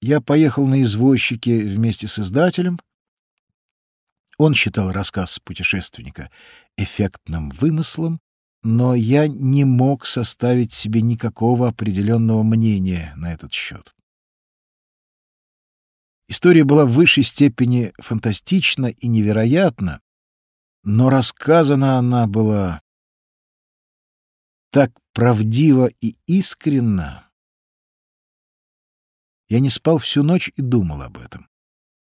Я поехал на извозчике вместе с издателем. Он считал рассказ путешественника эффектным вымыслом, но я не мог составить себе никакого определенного мнения на этот счет. История была в высшей степени фантастична и невероятна, но рассказана она была так правдиво и искренно. Я не спал всю ночь и думал об этом.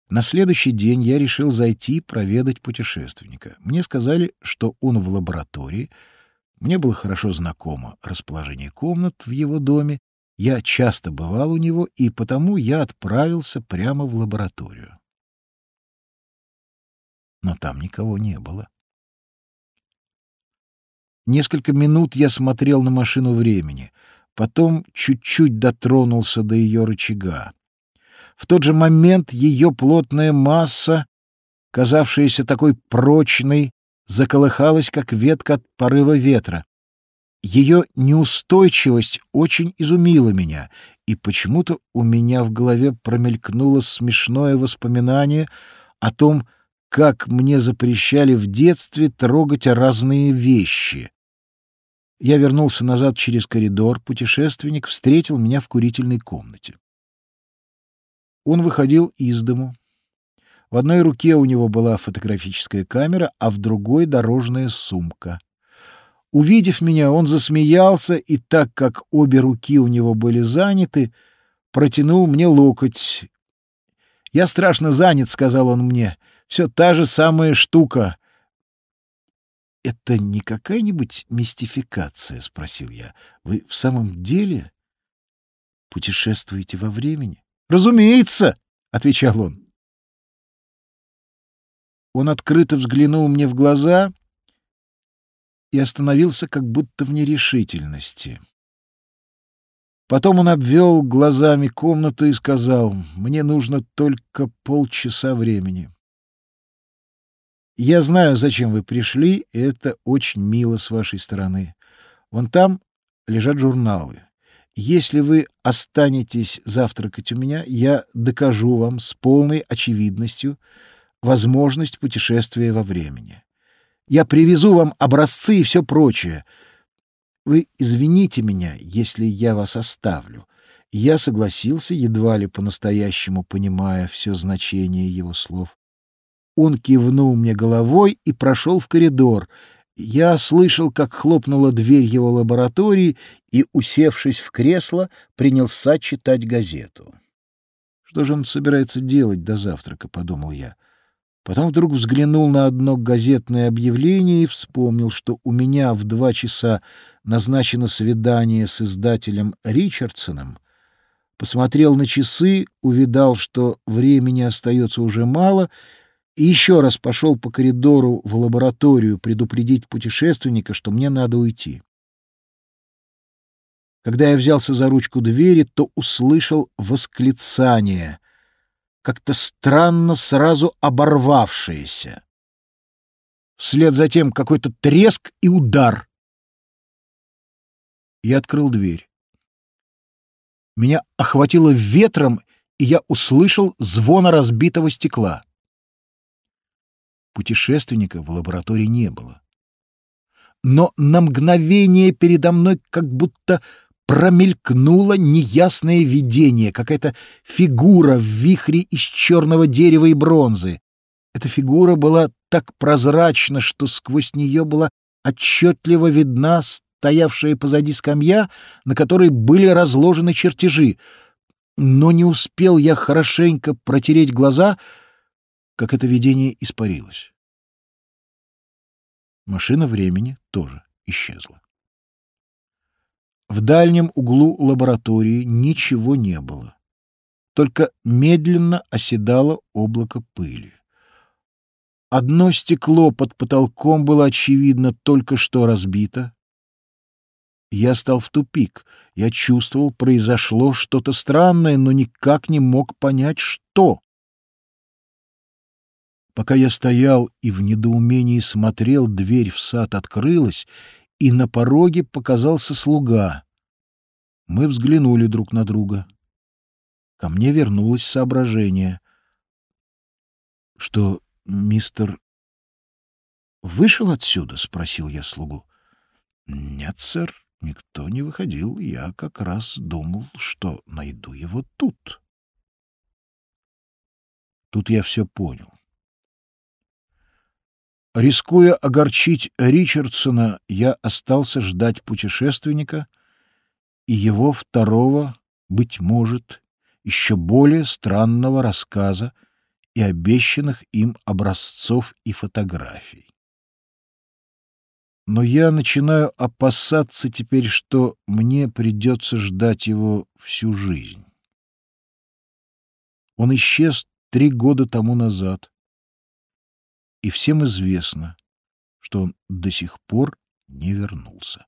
На следующий день я решил зайти проведать путешественника. Мне сказали, что он в лаборатории. Мне было хорошо знакомо расположение комнат в его доме. Я часто бывал у него, и потому я отправился прямо в лабораторию. Но там никого не было. Несколько минут я смотрел на машину времени, потом чуть-чуть дотронулся до ее рычага. В тот же момент ее плотная масса, казавшаяся такой прочной, заколыхалась, как ветка от порыва ветра. Ее неустойчивость очень изумила меня, и почему-то у меня в голове промелькнуло смешное воспоминание о том, как мне запрещали в детстве трогать разные вещи. Я вернулся назад через коридор. Путешественник встретил меня в курительной комнате. Он выходил из дому. В одной руке у него была фотографическая камера, а в другой — дорожная сумка. Увидев меня, он засмеялся, и так как обе руки у него были заняты, протянул мне локоть. «Я страшно занят», — сказал он мне. «Все та же самая штука это не какая-нибудь мистификация, спросил я. Вы в самом деле путешествуете во времени? Разумеется, отвечал он. Он открыто взглянул мне в глаза и остановился как будто в нерешительности. Потом он обвел глазами комнату и сказал: "Мне нужно только полчаса времени". Я знаю, зачем вы пришли, и это очень мило с вашей стороны. Вон там лежат журналы. Если вы останетесь завтракать у меня, я докажу вам с полной очевидностью возможность путешествия во времени. Я привезу вам образцы и все прочее. Вы извините меня, если я вас оставлю. Я согласился, едва ли по-настоящему понимая все значение его слов. Он кивнул мне головой и прошел в коридор. Я слышал, как хлопнула дверь его лаборатории и, усевшись в кресло, принялся читать газету. Что же он собирается делать до завтрака, подумал я. Потом вдруг взглянул на одно газетное объявление и вспомнил, что у меня в два часа назначено свидание с издателем Ричардсоном. Посмотрел на часы, увидал, что времени остается уже мало — и еще раз пошел по коридору в лабораторию предупредить путешественника, что мне надо уйти. Когда я взялся за ручку двери, то услышал восклицание, как-то странно сразу оборвавшееся. Вслед за тем какой-то треск и удар. Я открыл дверь. Меня охватило ветром, и я услышал звон разбитого стекла. Путешественника в лаборатории не было. Но на мгновение передо мной как будто промелькнуло неясное видение, какая-то фигура в вихре из черного дерева и бронзы. Эта фигура была так прозрачна, что сквозь нее была отчетливо видна стоявшая позади скамья, на которой были разложены чертежи. Но не успел я хорошенько протереть глаза — как это видение испарилось. Машина времени тоже исчезла. В дальнем углу лаборатории ничего не было. Только медленно оседало облако пыли. Одно стекло под потолком было, очевидно, только что разбито. Я стал в тупик. Я чувствовал, произошло что-то странное, но никак не мог понять, что. Пока я стоял и в недоумении смотрел, дверь в сад открылась, и на пороге показался слуга. Мы взглянули друг на друга. ко мне вернулось соображение, что мистер вышел отсюда, спросил я слугу. Нет, сэр, никто не выходил. Я как раз думал, что найду его тут. Тут я все понял. Рискуя огорчить Ричардсона, я остался ждать путешественника и его второго, быть может, еще более странного рассказа и обещанных им образцов и фотографий. Но я начинаю опасаться теперь, что мне придется ждать его всю жизнь. Он исчез три года тому назад, и всем известно, что он до сих пор не вернулся.